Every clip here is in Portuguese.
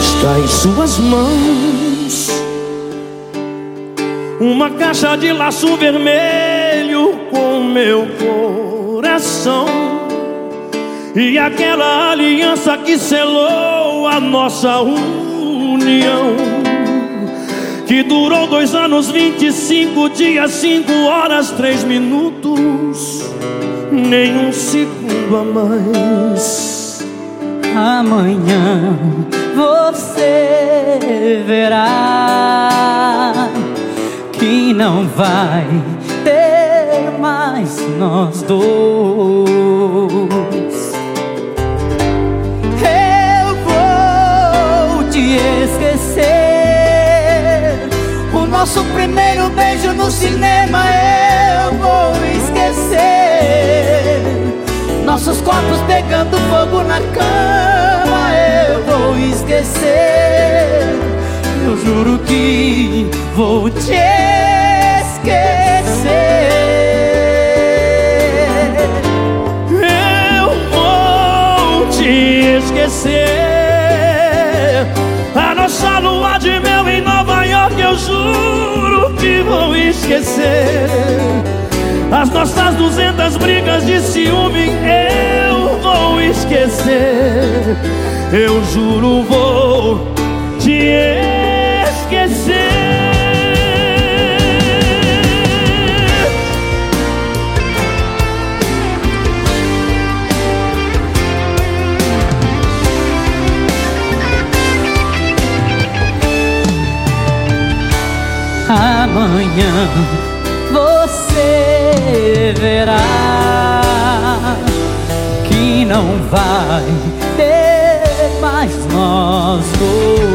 Está em suas mãos uma caixa de laço vermelho com meu coração e aquela aliança que selou a nossa união que durou dois anos, vinte e cinco dias, cinco horas, três minutos, nem um segundo a mais. Amanhã você verá que não vai ter mais nós dois. Nosso primeiro beijo no cinema eu vou esquecer. Nossos corpos pegando fogo na cama eu vou esquecer. Eu juro que vou te esquecer. Eu vou te esquecer. Juro que vou esquecer. As nossas duzentas brigas de ciúme, eu vou esquecer. Eu juro, vou te esquecer. Amanhã você verá que não vai ter mais nós dois.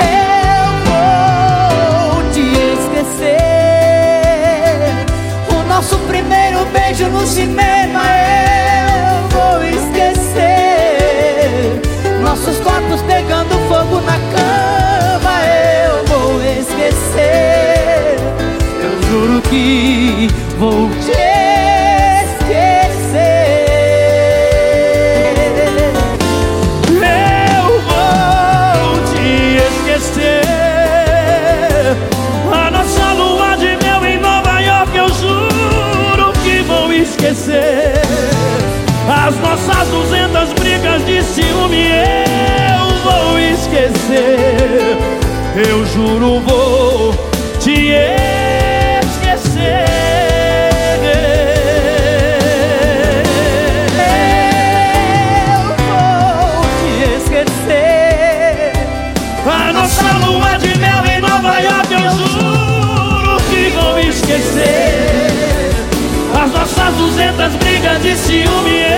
Eu vou te esquecer. O nosso primeiro beijo no cinema eu vou esquecer. Nossos corpos pegando fogo na cama esquecer. Eu juro que vou te esquecer. Eu vou te esquecer. A nossa lua de mel em Nova York, eu juro que vou esquecer. As nossas duzentas brigas de ciúme, eu vou esquecer. Eu juro, vou duzentas brigas de ciúme,